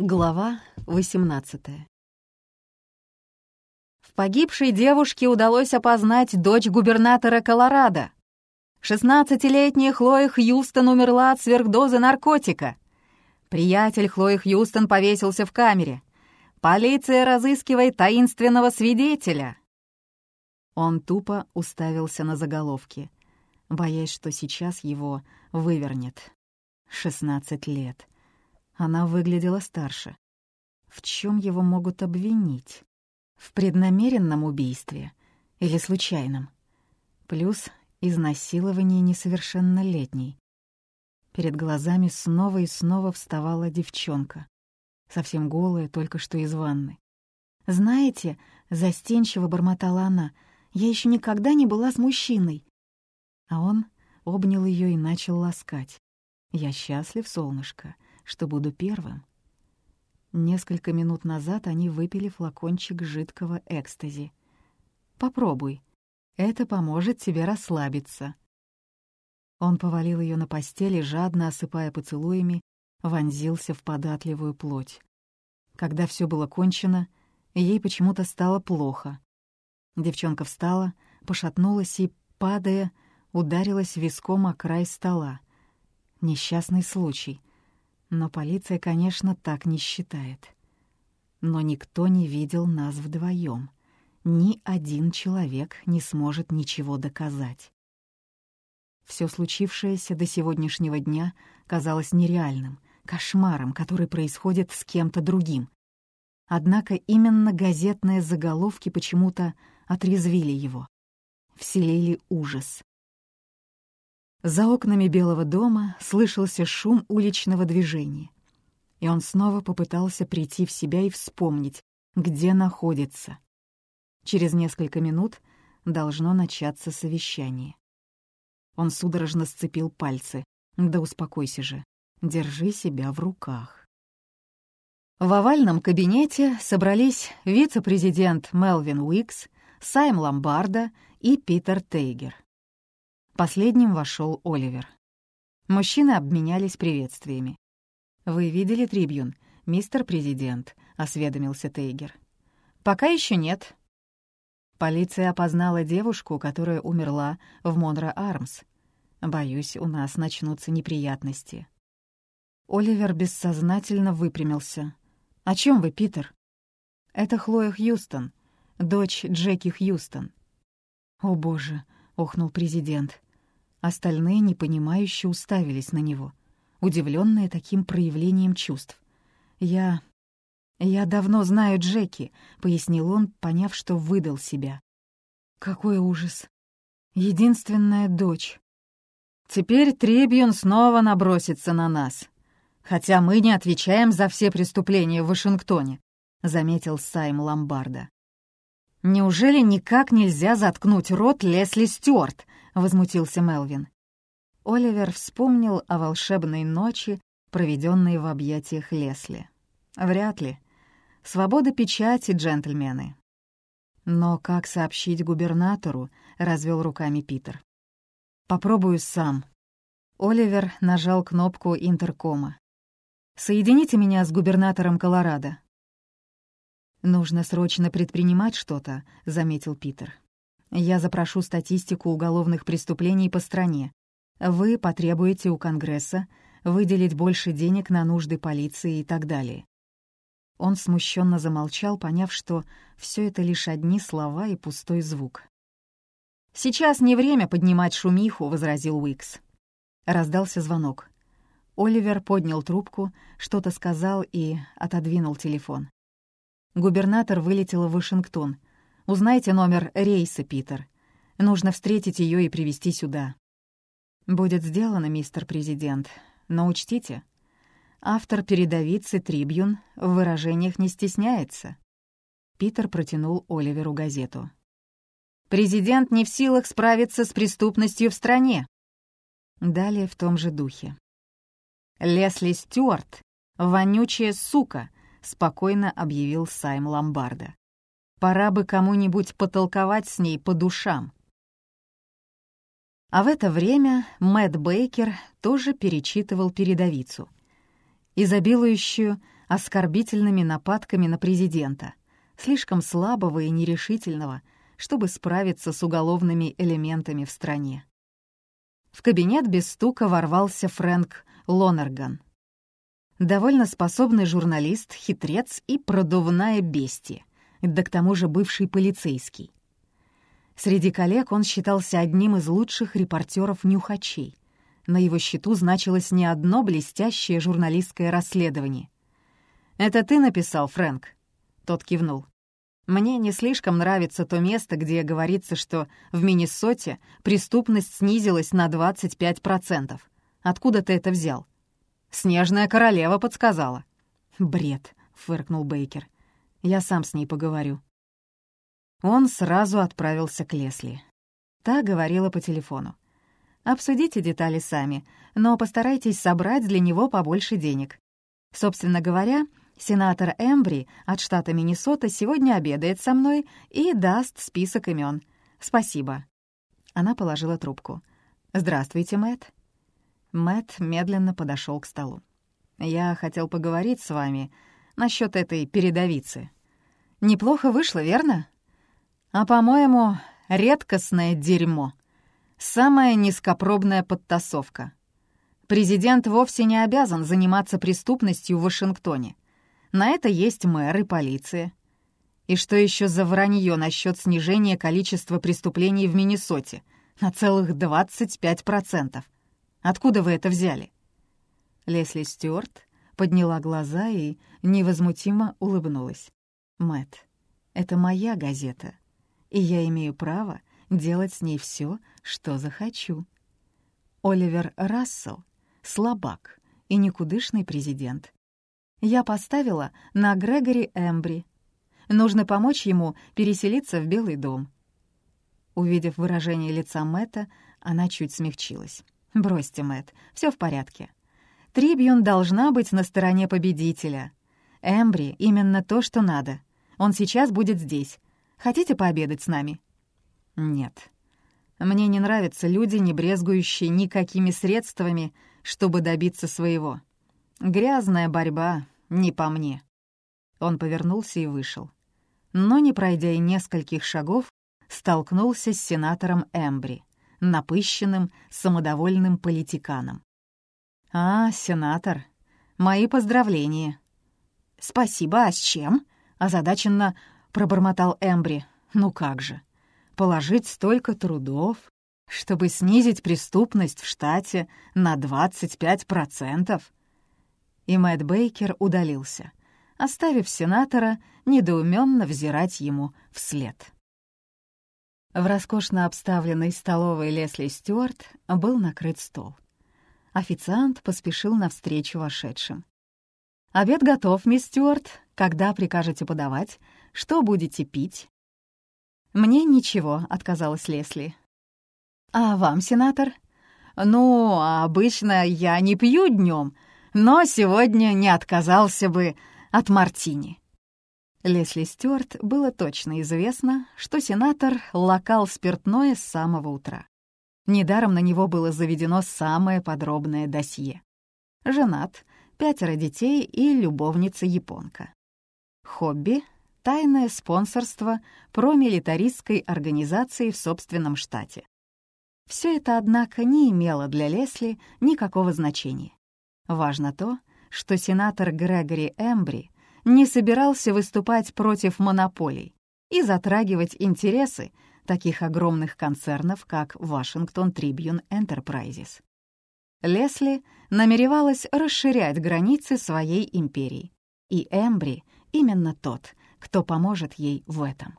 Глава 18 В погибшей девушке удалось опознать дочь губернатора Колорадо. 16-летняя Хлоя Хьюстон умерла от сверхдозы наркотика. Приятель Хлои Хьюстон повесился в камере. Полиция разыскивает таинственного свидетеля. Он тупо уставился на заголовки, боясь, что сейчас его вывернет. 16 лет. Она выглядела старше. В чем его могут обвинить? В преднамеренном убийстве или случайном? Плюс изнасилование несовершеннолетней. Перед глазами снова и снова вставала девчонка, совсем голая, только что из ванны. «Знаете», — застенчиво бормотала она, — «я еще никогда не была с мужчиной». А он обнял ее и начал ласкать. «Я счастлив, солнышко что буду первым. Несколько минут назад они выпили флакончик жидкого экстази. «Попробуй. Это поможет тебе расслабиться». Он повалил ее на постели, жадно осыпая поцелуями, вонзился в податливую плоть. Когда все было кончено, ей почему-то стало плохо. Девчонка встала, пошатнулась и, падая, ударилась виском о край стола. Несчастный случай. Но полиция, конечно, так не считает. Но никто не видел нас вдвоем. Ни один человек не сможет ничего доказать. Все случившееся до сегодняшнего дня казалось нереальным, кошмаром, который происходит с кем-то другим. Однако именно газетные заголовки почему-то отрезвили его, вселили ужас. За окнами Белого дома слышался шум уличного движения. И он снова попытался прийти в себя и вспомнить, где находится. Через несколько минут должно начаться совещание. Он судорожно сцепил пальцы. «Да успокойся же. Держи себя в руках». В овальном кабинете собрались вице-президент Мелвин Уикс, Сайм Ломбарда и Питер Тейгер. Последним вошел Оливер. Мужчины обменялись приветствиями. «Вы видели Трибьюн, мистер президент?» — осведомился Тейгер. «Пока еще нет». Полиция опознала девушку, которая умерла в Монро Армс. Боюсь, у нас начнутся неприятности. Оливер бессознательно выпрямился. «О чем вы, Питер?» «Это Хлоя Хьюстон, дочь Джеки Хьюстон». «О, боже!» — охнул президент. Остальные непонимающе уставились на него, удивленные таким проявлением чувств. «Я... я давно знаю Джеки», — пояснил он, поняв, что выдал себя. «Какой ужас! Единственная дочь. Теперь Трибьюн снова набросится на нас. Хотя мы не отвечаем за все преступления в Вашингтоне», — заметил Сайм Ломбарда. «Неужели никак нельзя заткнуть рот Лесли Стюарт?» — возмутился Мелвин. Оливер вспомнил о волшебной ночи, проведенной в объятиях Лесли. Вряд ли. Свобода печати, джентльмены. Но как сообщить губернатору, развел руками Питер. Попробую сам. Оливер нажал кнопку интеркома. «Соедините меня с губернатором Колорадо». «Нужно срочно предпринимать что-то», — заметил Питер. Я запрошу статистику уголовных преступлений по стране. Вы потребуете у Конгресса выделить больше денег на нужды полиции и так далее. Он смущенно замолчал, поняв, что все это лишь одни слова и пустой звук. «Сейчас не время поднимать шумиху», — возразил Уикс. Раздался звонок. Оливер поднял трубку, что-то сказал и отодвинул телефон. Губернатор вылетел в Вашингтон — Узнайте номер рейса, Питер. Нужно встретить ее и привести сюда. Будет сделано, мистер президент. Но учтите, автор передовицы «Трибьюн» в выражениях не стесняется. Питер протянул Оливеру газету. «Президент не в силах справиться с преступностью в стране». Далее в том же духе. «Лесли Стюарт — вонючая сука», — спокойно объявил Сайм Ломбарда. Пора бы кому-нибудь потолковать с ней по душам. А в это время Мэтт Бейкер тоже перечитывал передовицу, изобилующую оскорбительными нападками на президента, слишком слабого и нерешительного, чтобы справиться с уголовными элементами в стране. В кабинет без стука ворвался Фрэнк Лонерган. Довольно способный журналист, хитрец и продувная бестия, да к тому же бывший полицейский. Среди коллег он считался одним из лучших репортеров-нюхачей. На его счету значилось не одно блестящее журналистское расследование. «Это ты написал, Фрэнк?» Тот кивнул. «Мне не слишком нравится то место, где говорится, что в Миннесоте преступность снизилась на 25%. Откуда ты это взял?» «Снежная королева подсказала». «Бред», — фыркнул Бейкер. «Я сам с ней поговорю». Он сразу отправился к Лесли. Та говорила по телефону. «Обсудите детали сами, но постарайтесь собрать для него побольше денег. Собственно говоря, сенатор Эмбри от штата Миннесота сегодня обедает со мной и даст список имен. Спасибо». Она положила трубку. «Здравствуйте, Мэтт». Мэтт медленно подошел к столу. «Я хотел поговорить с вами насчет этой передовицы. Неплохо вышло, верно?» А, по-моему, редкостное дерьмо. Самая низкопробная подтасовка. Президент вовсе не обязан заниматься преступностью в Вашингтоне. На это есть мэр и полиция. И что еще за вранье насчет снижения количества преступлений в Миннесоте на целых 25%? Откуда вы это взяли? Лесли Стюарт подняла глаза и невозмутимо улыбнулась. Мэт, это моя газета и я имею право делать с ней все, что захочу. Оливер Рассел — слабак и никудышный президент. Я поставила на Грегори Эмбри. Нужно помочь ему переселиться в Белый дом. Увидев выражение лица Мэтта, она чуть смягчилась. «Бросьте, Мэтт, все в порядке. Трибьюн должна быть на стороне победителя. Эмбри — именно то, что надо. Он сейчас будет здесь. Хотите пообедать с нами?» «Нет. Мне не нравятся люди, не брезгующие никакими средствами, чтобы добиться своего. Грязная борьба не по мне». Он повернулся и вышел. Но, не пройдя и нескольких шагов, столкнулся с сенатором Эмбри, напыщенным, самодовольным политиканом. «А, сенатор, мои поздравления». «Спасибо, а с чем?» — озадаченно пробормотал Эмбри. «Ну как же, положить столько трудов, чтобы снизить преступность в штате на 25%. И Мэтт Бейкер удалился, оставив сенатора недоуменно взирать ему вслед. В роскошно обставленной столовой Лесли Стюарт был накрыт стол. Официант поспешил навстречу вошедшим. «Обед готов, мисс Стюарт. Когда прикажете подавать? Что будете пить?» «Мне ничего», — отказалась Лесли. «А вам, сенатор?» «Ну, обычно я не пью днем, но сегодня не отказался бы от мартини». Лесли Стюарт было точно известно, что сенатор локал спиртное с самого утра. Недаром на него было заведено самое подробное досье. Женат, пятеро детей и любовница-японка. Хобби тайное спонсорство промилитаристской организации в собственном штате. Все это, однако, не имело для Лесли никакого значения. Важно то, что сенатор Грегори Эмбри не собирался выступать против монополий и затрагивать интересы таких огромных концернов, как Washington Tribune Enterprises. Лесли намеревалась расширять границы своей империи, и Эмбри именно тот, кто поможет ей в этом.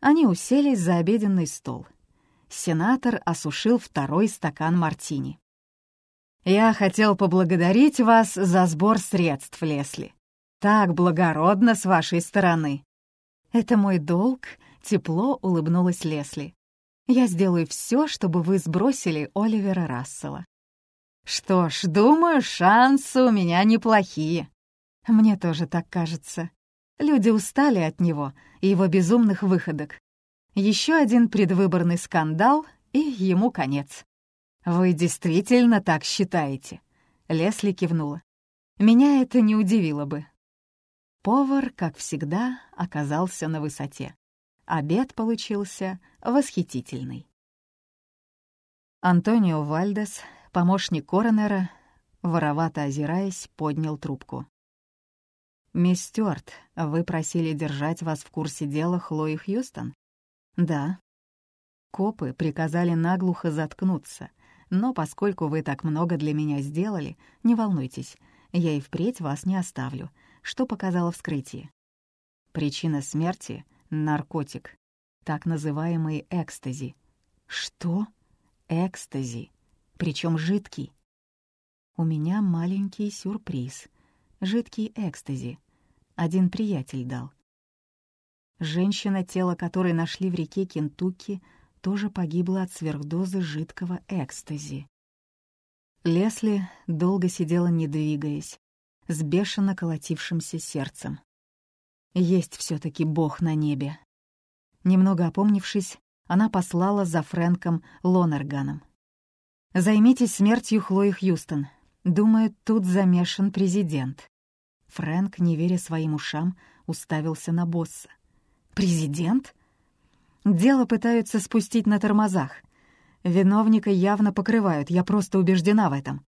Они уселись за обеденный стол. Сенатор осушил второй стакан мартини. «Я хотел поблагодарить вас за сбор средств, Лесли. Так благородно с вашей стороны». «Это мой долг», — тепло улыбнулась Лесли. «Я сделаю все, чтобы вы сбросили Оливера Рассела». «Что ж, думаю, шансы у меня неплохие». «Мне тоже так кажется. Люди устали от него и его безумных выходок. Еще один предвыборный скандал, и ему конец. «Вы действительно так считаете?» Лесли кивнула. «Меня это не удивило бы. Повар, как всегда, оказался на высоте. Обед получился восхитительный. Антонио Вальдес, помощник коронера, воровато озираясь, поднял трубку. «Мисс Стюарт, вы просили держать вас в курсе дела Хлои Хьюстон?» «Да». Копы приказали наглухо заткнуться, но поскольку вы так много для меня сделали, не волнуйтесь, я и впредь вас не оставлю, что показало вскрытие. Причина смерти — наркотик, так называемый экстази. Что? Экстази. Причем жидкий. У меня маленький сюрприз. Жидкий экстази. Один приятель дал. Женщина, тело которой нашли в реке Кентукки, тоже погибла от сверхдозы жидкого экстази. Лесли долго сидела, не двигаясь, с бешено колотившимся сердцем. Есть все таки Бог на небе. Немного опомнившись, она послала за Фрэнком Лонерганом. «Займитесь смертью Хлои Хьюстон. Думаю, тут замешан президент». Фрэнк, не веря своим ушам, уставился на босса. «Президент?» «Дело пытаются спустить на тормозах. Виновника явно покрывают, я просто убеждена в этом.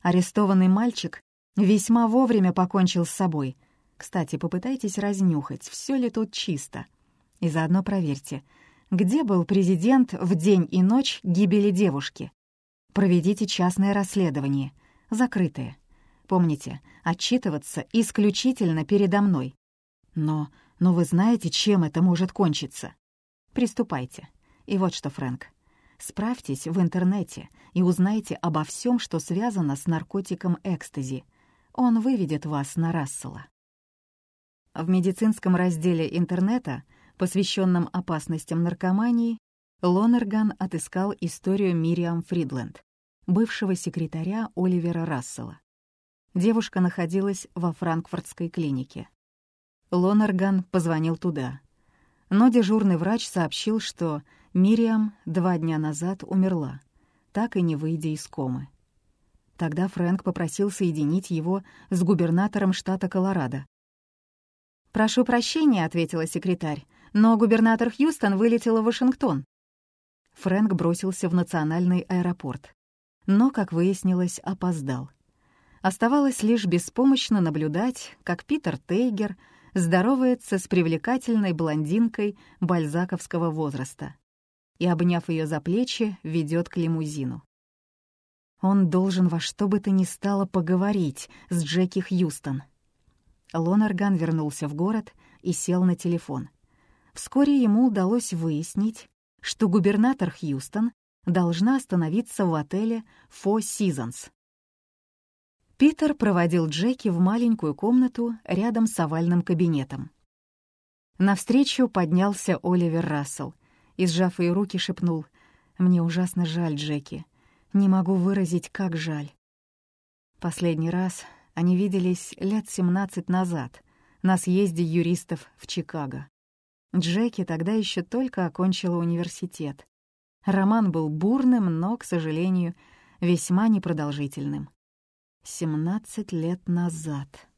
Арестованный мальчик весьма вовремя покончил с собой. Кстати, попытайтесь разнюхать, все ли тут чисто. И заодно проверьте, где был президент в день и ночь гибели девушки. Проведите частное расследование, закрытое. Помните, отчитываться исключительно передо мной. Но, но вы знаете, чем это может кончиться. Приступайте. И вот что, Фрэнк. Справьтесь в интернете и узнайте обо всем, что связано с наркотиком экстази. Он выведет вас на Рассела. В медицинском разделе интернета, посвященном опасностям наркомании, Лонерган отыскал историю Мириам Фридленд, бывшего секретаря Оливера Рассела. Девушка находилась во франкфуртской клинике. Лонерган позвонил туда. Но дежурный врач сообщил, что Мириам два дня назад умерла, так и не выйдя из комы. Тогда Фрэнк попросил соединить его с губернатором штата Колорадо. «Прошу прощения», — ответила секретарь, «но губернатор Хьюстон вылетел в Вашингтон». Фрэнк бросился в национальный аэропорт, но, как выяснилось, опоздал. Оставалось лишь беспомощно наблюдать, как Питер Тейгер здоровается с привлекательной блондинкой бальзаковского возраста и, обняв ее за плечи, ведет к лимузину. Он должен во что бы то ни стало поговорить с Джеки Хьюстон. Лонарган вернулся в город и сел на телефон. Вскоре ему удалось выяснить, что губернатор Хьюстон должна остановиться в отеле Four Seasons Питер проводил Джеки в маленькую комнату рядом с овальным кабинетом. Навстречу поднялся Оливер Рассел и, сжав ее руки, шепнул «Мне ужасно жаль, Джеки. Не могу выразить, как жаль». Последний раз они виделись лет 17 назад на съезде юристов в Чикаго. Джеки тогда еще только окончила университет. Роман был бурным, но, к сожалению, весьма непродолжительным. Семнадцать лет назад.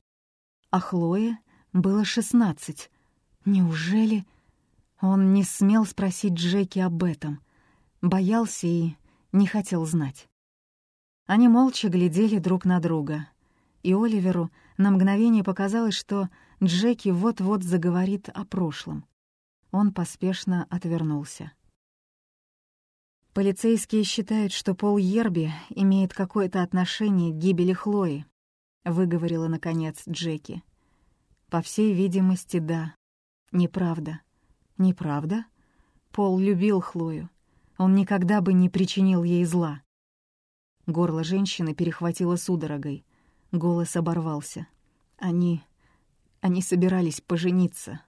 А Хлое было шестнадцать. Неужели... Он не смел спросить Джеки об этом. Боялся и не хотел знать. Они молча глядели друг на друга. И Оливеру на мгновение показалось, что Джеки вот-вот заговорит о прошлом. Он поспешно отвернулся. Полицейские считают, что Пол Ерби имеет какое-то отношение к гибели Хлои, выговорила наконец Джеки. По всей видимости, да. Неправда. Неправда? Пол любил Хлою. Он никогда бы не причинил ей зла. Горло женщины перехватило судорогой. Голос оборвался. Они... они собирались пожениться.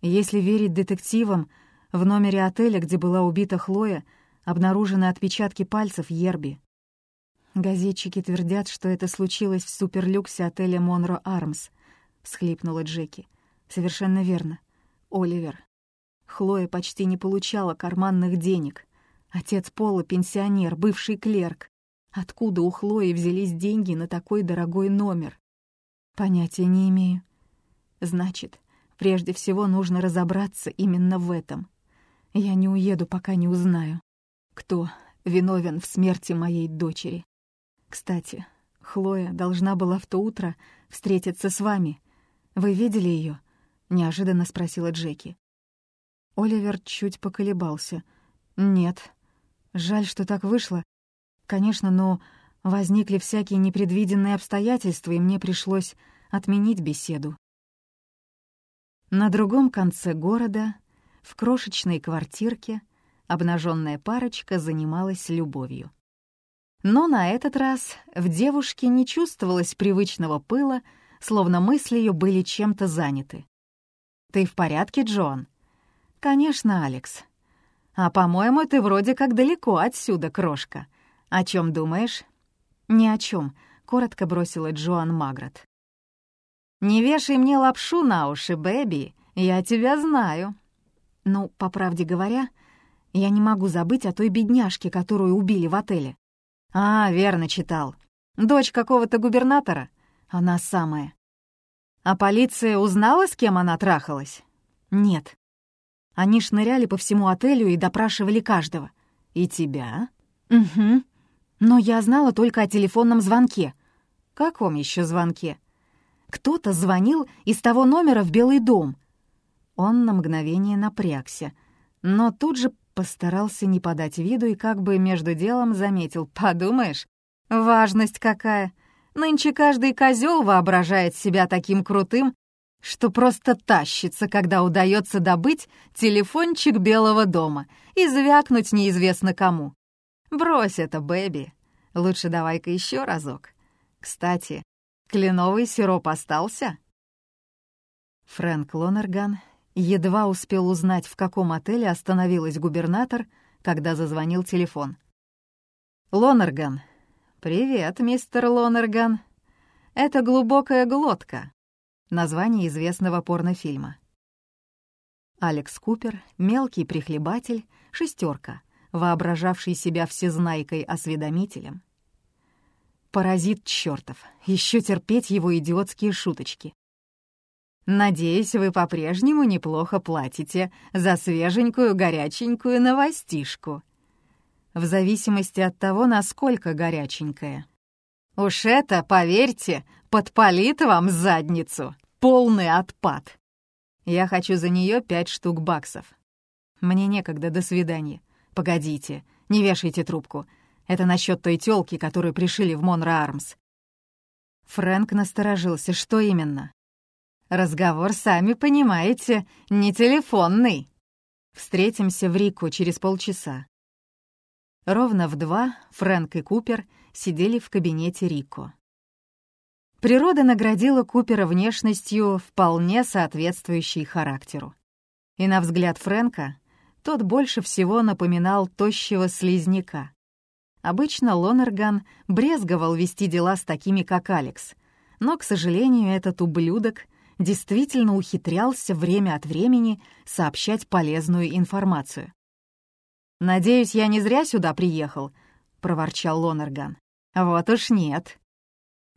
Если верить детективам, в номере отеля, где была убита Хлоя, обнаружены отпечатки пальцев Ерби. «Газетчики твердят, что это случилось в суперлюксе отеля «Монро Армс», — всхлипнула Джеки. «Совершенно верно. Оливер. Хлоя почти не получала карманных денег. Отец Пола — пенсионер, бывший клерк. Откуда у Хлои взялись деньги на такой дорогой номер? Понятия не имею. Значит, прежде всего нужно разобраться именно в этом. Я не уеду, пока не узнаю, кто виновен в смерти моей дочери. Кстати, Хлоя должна была в то утро встретиться с вами. Вы видели ее? неожиданно спросила Джеки. Оливер чуть поколебался. Нет. Жаль, что так вышло. Конечно, но возникли всякие непредвиденные обстоятельства, и мне пришлось отменить беседу. На другом конце города, в крошечной квартирке, обнаженная парочка занималась любовью. Но на этот раз в девушке не чувствовалось привычного пыла, словно мысли ее были чем-то заняты. «Ты в порядке, Джон?» «Конечно, Алекс. А, по-моему, ты вроде как далеко отсюда, крошка. О чем думаешь?» «Ни о чем, коротко бросила Джоан Магрот. «Не вешай мне лапшу на уши, Бэби, я тебя знаю». «Ну, по правде говоря, я не могу забыть о той бедняжке, которую убили в отеле». «А, верно читал. Дочь какого-то губернатора? Она самая». «А полиция узнала, с кем она трахалась?» «Нет». Они шныряли по всему отелю и допрашивали каждого. «И тебя?» «Угу. Но я знала только о телефонном звонке». «Каком еще звонке?» Кто-то звонил из того номера в Белый дом. Он на мгновение напрягся, но тут же постарался не подать виду и как бы между делом заметил. «Подумаешь, важность какая! Нынче каждый козел воображает себя таким крутым, что просто тащится, когда удается добыть телефончик Белого дома и звякнуть неизвестно кому. Брось это, Бэби. Лучше давай-ка еще разок. Кстати, Кленовый сироп остался?» Фрэнк Лонерган едва успел узнать, в каком отеле остановилась губернатор, когда зазвонил телефон. «Лонерган. Привет, мистер Лонерган. Это «Глубокая глотка», название известного порнофильма. Алекс Купер, мелкий прихлебатель, шестерка, воображавший себя всезнайкой-осведомителем, Паразит чертов, еще терпеть его идиотские шуточки. Надеюсь, вы по-прежнему неплохо платите за свеженькую горяченькую новостишку. В зависимости от того, насколько горяченькая. Уж это, поверьте, подпалит вам задницу. Полный отпад. Я хочу за нее пять штук баксов. Мне некогда, до свидания. Погодите, не вешайте трубку. Это насчет той тёлки, которую пришили в Монро Армс. Фрэнк насторожился. Что именно? Разговор, сами понимаете, не телефонный. Встретимся в Рику через полчаса. Ровно в два Фрэнк и Купер сидели в кабинете Рико. Природа наградила Купера внешностью, вполне соответствующей характеру. И на взгляд Фрэнка тот больше всего напоминал тощего слизняка. Обычно Лонерган брезговал вести дела с такими, как Алекс, но, к сожалению, этот ублюдок действительно ухитрялся время от времени сообщать полезную информацию. «Надеюсь, я не зря сюда приехал», — проворчал Лонерган. «Вот уж нет».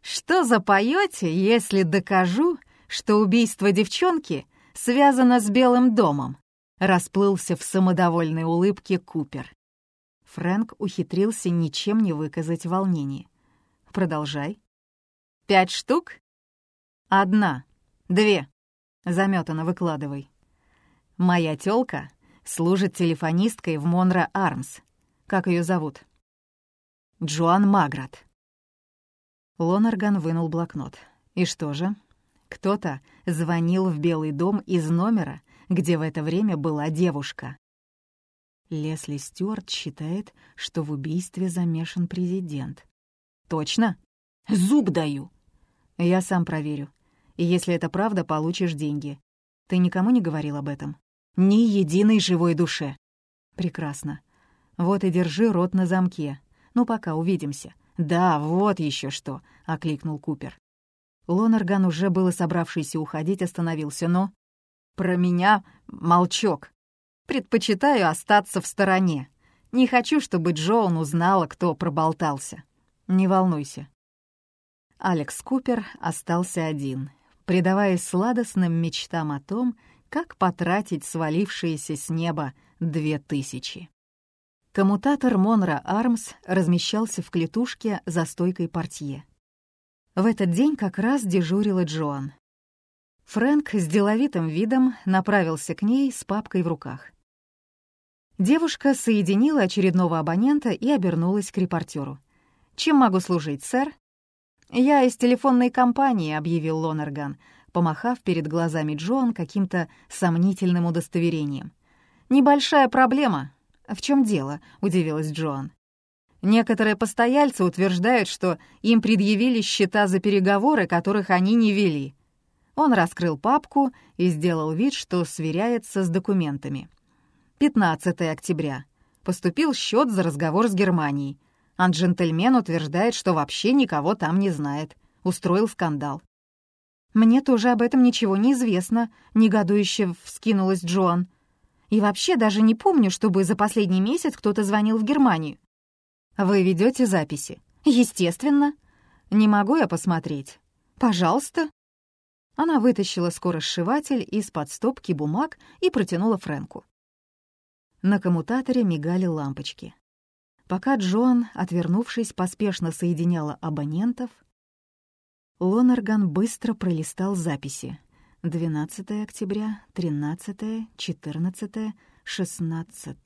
«Что запоете, если докажу, что убийство девчонки связано с Белым домом?» Расплылся в самодовольной улыбке Купер. Фрэнк ухитрился ничем не выказать волнения. «Продолжай». «Пять штук?» «Одна. Две. Заметано выкладывай». «Моя тёлка служит телефонисткой в Монро Армс. Как ее зовут?» «Джоан Маград». Лонарган вынул блокнот. «И что же?» Кто-то звонил в Белый дом из номера, где в это время была девушка. Лесли Стюарт считает, что в убийстве замешан президент. «Точно? Зуб даю!» «Я сам проверю. И если это правда, получишь деньги. Ты никому не говорил об этом?» «Ни единой живой душе!» «Прекрасно. Вот и держи рот на замке. Ну, пока, увидимся». «Да, вот еще что!» — окликнул Купер. Лонерган, уже было собравшийся уходить, остановился, но... «Про меня молчок!» Предпочитаю остаться в стороне. Не хочу, чтобы Джоан узнала, кто проболтался. Не волнуйся. Алекс Купер остался один. предаваясь сладостным мечтам о том, как потратить свалившиеся с неба две тысячи. Коммутатор Монро Армс размещался в клетушке за стойкой портье. В этот день как раз дежурила Джоан. Фрэнк с деловитым видом направился к ней с папкой в руках. Девушка соединила очередного абонента и обернулась к репортеру. «Чем могу служить, сэр?» «Я из телефонной компании», — объявил Лонерган, помахав перед глазами Джоан каким-то сомнительным удостоверением. «Небольшая проблема». «В чем дело?» — удивилась Джоан. «Некоторые постояльцы утверждают, что им предъявили счета за переговоры, которых они не вели». Он раскрыл папку и сделал вид, что сверяется с документами. 15 октября. Поступил счет за разговор с Германией. А джентльмен утверждает, что вообще никого там не знает. Устроил скандал. «Мне тоже об этом ничего не известно», — негодующе вскинулась Джоан. «И вообще даже не помню, чтобы за последний месяц кто-то звонил в Германию». «Вы ведете записи?» «Естественно». «Не могу я посмотреть?» «Пожалуйста». Она вытащила скоросшиватель из-под стопки бумаг и протянула Фрэнку. На коммутаторе мигали лампочки. Пока Джон, отвернувшись, поспешно соединяла абонентов, Лонерган быстро пролистал записи. 12 октября, 13, 14, 16.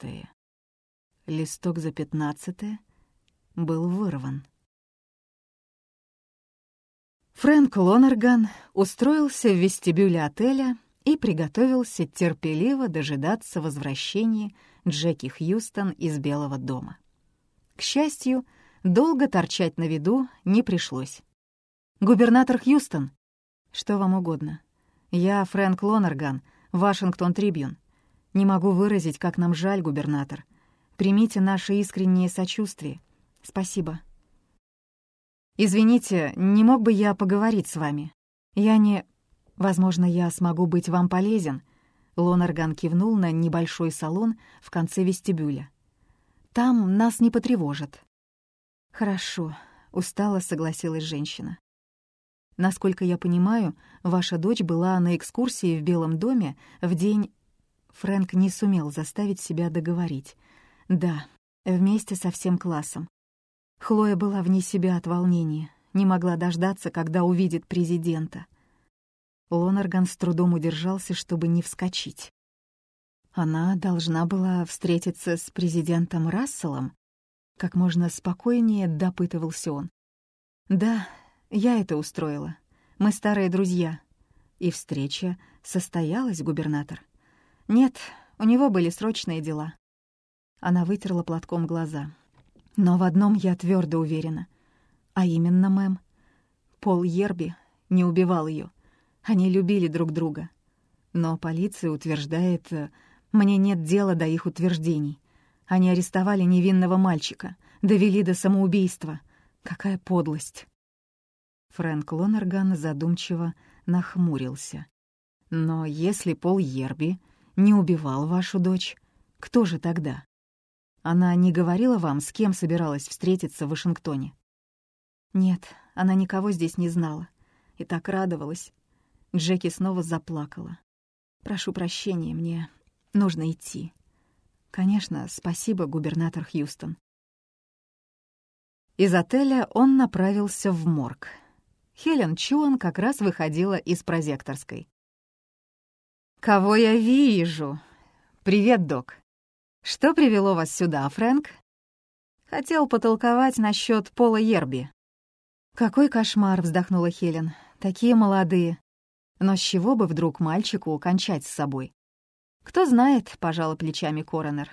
Листок за 15 был вырван. Фрэнк Лонерган устроился в вестибюле отеля и приготовился терпеливо дожидаться возвращения Джеки Хьюстон из Белого дома. К счастью, долго торчать на виду не пришлось. «Губернатор Хьюстон!» «Что вам угодно. Я Фрэнк Лонерган, Вашингтон Трибюн. Не могу выразить, как нам жаль, губернатор. Примите наше искреннее сочувствие. Спасибо». «Извините, не мог бы я поговорить с вами? Я не... Возможно, я смогу быть вам полезен». Лонерган кивнул на небольшой салон в конце вестибюля. Там нас не потревожат». «Хорошо», — устало согласилась женщина. «Насколько я понимаю, ваша дочь была на экскурсии в Белом доме в день...» Фрэнк не сумел заставить себя договорить. «Да, вместе со всем классом. Хлоя была вне себя от волнения, не могла дождаться, когда увидит президента». Лонарган с трудом удержался, чтобы не вскочить. Она должна была встретиться с президентом Расселом? Как можно спокойнее допытывался он. Да, я это устроила. Мы старые друзья. И встреча состоялась, губернатор. Нет, у него были срочные дела. Она вытерла платком глаза. Но в одном я твердо уверена. А именно, мэм, Пол Ерби не убивал ее. Они любили друг друга. Но полиция утверждает, э, мне нет дела до их утверждений. Они арестовали невинного мальчика, довели до самоубийства. Какая подлость!» Фрэнк Лонерган задумчиво нахмурился. «Но если Пол Ерби не убивал вашу дочь, кто же тогда? Она не говорила вам, с кем собиралась встретиться в Вашингтоне?» «Нет, она никого здесь не знала. И так радовалась». Джеки снова заплакала. «Прошу прощения, мне Нужно идти. Конечно, спасибо, губернатор Хьюстон. Из отеля он направился в морг. Хелен Чуан как раз выходила из прозекторской. «Кого я вижу?» «Привет, док. Что привело вас сюда, Фрэнк?» «Хотел потолковать насчет Пола Ерби». «Какой кошмар!» — вздохнула Хелен. «Такие молодые. Но с чего бы вдруг мальчику кончать с собой?» «Кто знает», — пожала плечами коронер.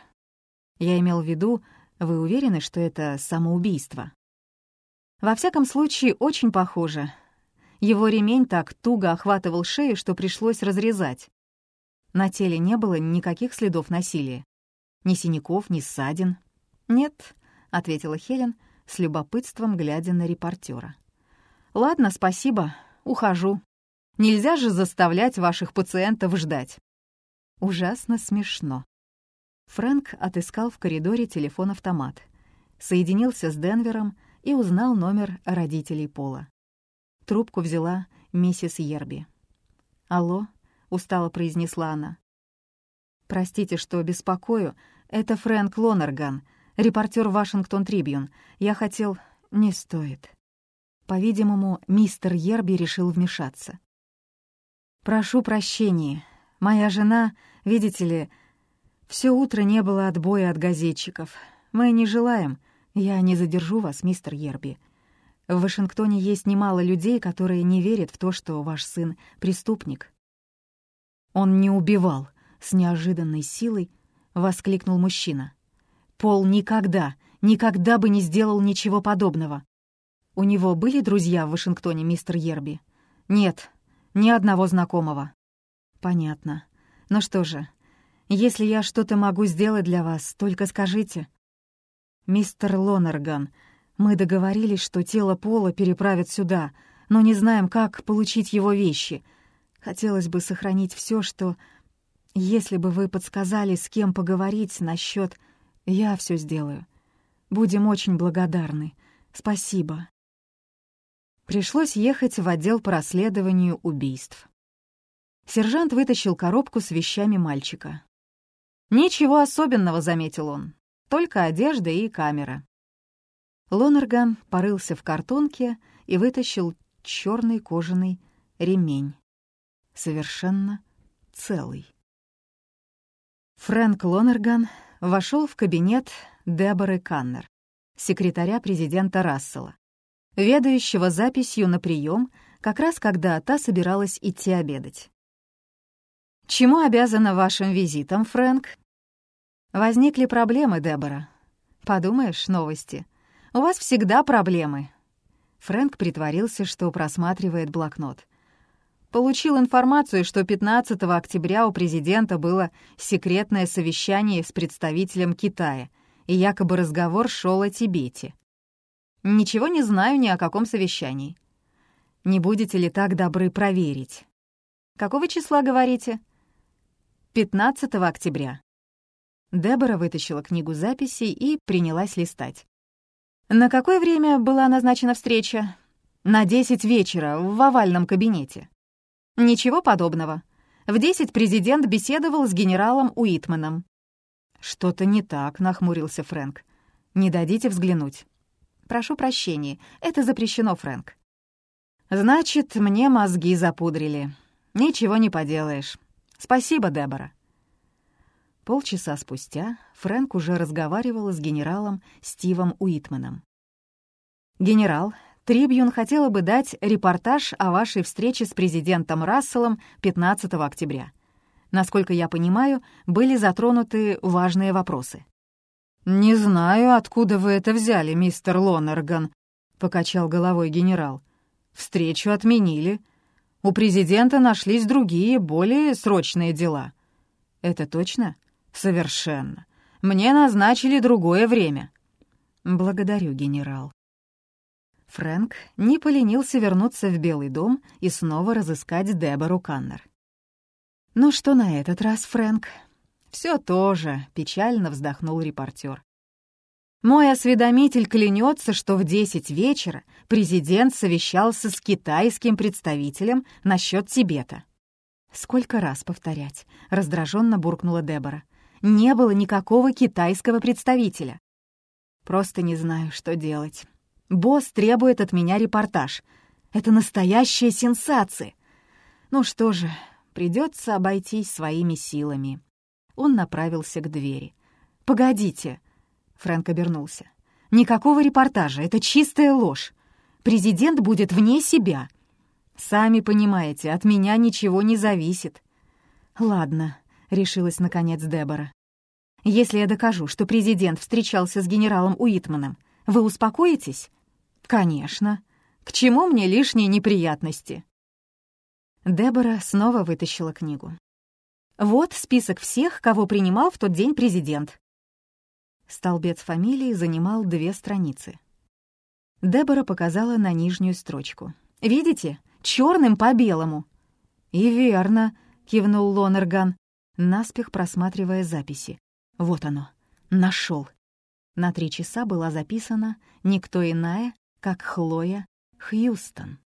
«Я имел в виду, вы уверены, что это самоубийство?» «Во всяком случае, очень похоже. Его ремень так туго охватывал шею, что пришлось разрезать. На теле не было никаких следов насилия. Ни синяков, ни ссадин. «Нет», — ответила Хелен, с любопытством глядя на репортера. «Ладно, спасибо, ухожу. Нельзя же заставлять ваших пациентов ждать». Ужасно смешно. Фрэнк отыскал в коридоре телефон-автомат, соединился с Денвером и узнал номер родителей Пола. Трубку взяла миссис Ерби. «Алло?» — устало произнесла она. «Простите, что беспокою. Это Фрэнк Лонерган, репортер Вашингтон Трибьюн. Я хотел...» «Не стоит». По-видимому, мистер Ерби решил вмешаться. «Прошу прощения. Моя жена, видите ли, все утро не было отбоя от газетчиков. Мы не желаем. Я не задержу вас, мистер Ерби. В Вашингтоне есть немало людей, которые не верят в то, что ваш сын — преступник». «Он не убивал», — с неожиданной силой воскликнул мужчина. «Пол никогда, никогда бы не сделал ничего подобного. У него были друзья в Вашингтоне, мистер Ерби? Нет, ни одного знакомого. Понятно. Ну что же, если я что-то могу сделать для вас, только скажите. Мистер Лонерган, мы договорились, что тело Пола переправят сюда, но не знаем, как получить его вещи. Хотелось бы сохранить все, что... Если бы вы подсказали, с кем поговорить насчет, я все сделаю. Будем очень благодарны. Спасибо. Пришлось ехать в отдел по расследованию убийств. Сержант вытащил коробку с вещами мальчика. «Ничего особенного», — заметил он. «Только одежда и камера». Лонерган порылся в картонке и вытащил черный кожаный ремень. Совершенно целый. Фрэнк Лонерган вошел в кабинет Деборы Каннер, секретаря президента Рассела, ведающего записью на прием, как раз когда та собиралась идти обедать. «Чему обязана вашим визитом, Фрэнк?» «Возникли проблемы, Дебора. Подумаешь, новости. У вас всегда проблемы». Фрэнк притворился, что просматривает блокнот. Получил информацию, что 15 октября у президента было секретное совещание с представителем Китая, и якобы разговор шел о Тибете. Ничего не знаю ни о каком совещании. Не будете ли так добры проверить? Какого числа говорите? 15 октября. Дебора вытащила книгу записей и принялась листать. На какое время была назначена встреча? На 10 вечера в овальном кабинете. Ничего подобного. В 10 президент беседовал с генералом Уитманом. «Что-то не так», — нахмурился Фрэнк. «Не дадите взглянуть?» «Прошу прощения, это запрещено, Фрэнк». «Значит, мне мозги запудрили. Ничего не поделаешь. «Спасибо, Дебора». Полчаса спустя Фрэнк уже разговаривал с генералом Стивом Уитманом. «Генерал, Трибьюн хотела бы дать репортаж о вашей встрече с президентом Расселом 15 октября. Насколько я понимаю, были затронуты важные вопросы». «Не знаю, откуда вы это взяли, мистер Лонерган», — покачал головой генерал. «Встречу отменили. У президента нашлись другие, более срочные дела». «Это точно?» «Совершенно. Мне назначили другое время». «Благодарю, генерал». Фрэнк не поленился вернуться в Белый дом и снова разыскать Дебору Каннер. «Ну что на этот раз, Фрэнк?» «Все то же», — печально вздохнул репортер. Мой осведомитель клянется, что в 10 вечера президент совещался с китайским представителем насчет Тибета. «Сколько раз повторять?» — раздраженно буркнула Дебора. «Не было никакого китайского представителя». «Просто не знаю, что делать. Босс требует от меня репортаж. Это настоящая сенсация. Ну что же, придется обойтись своими силами». Он направился к двери. «Погодите», Фрэнк обернулся. «Никакого репортажа, это чистая ложь. Президент будет вне себя. Сами понимаете, от меня ничего не зависит». «Ладно», — решилась наконец Дебора. «Если я докажу, что президент встречался с генералом Уитманом, вы успокоитесь?» «Конечно. К чему мне лишние неприятности?» Дебора снова вытащила книгу. «Вот список всех, кого принимал в тот день президент. Столбец фамилии занимал две страницы. Дебора показала на нижнюю строчку. «Видите? черным по белому». «И верно», — кивнул Лонерган, наспех просматривая записи. «Вот оно. Нашел. На три часа была записана никто иная, как Хлоя Хьюстон.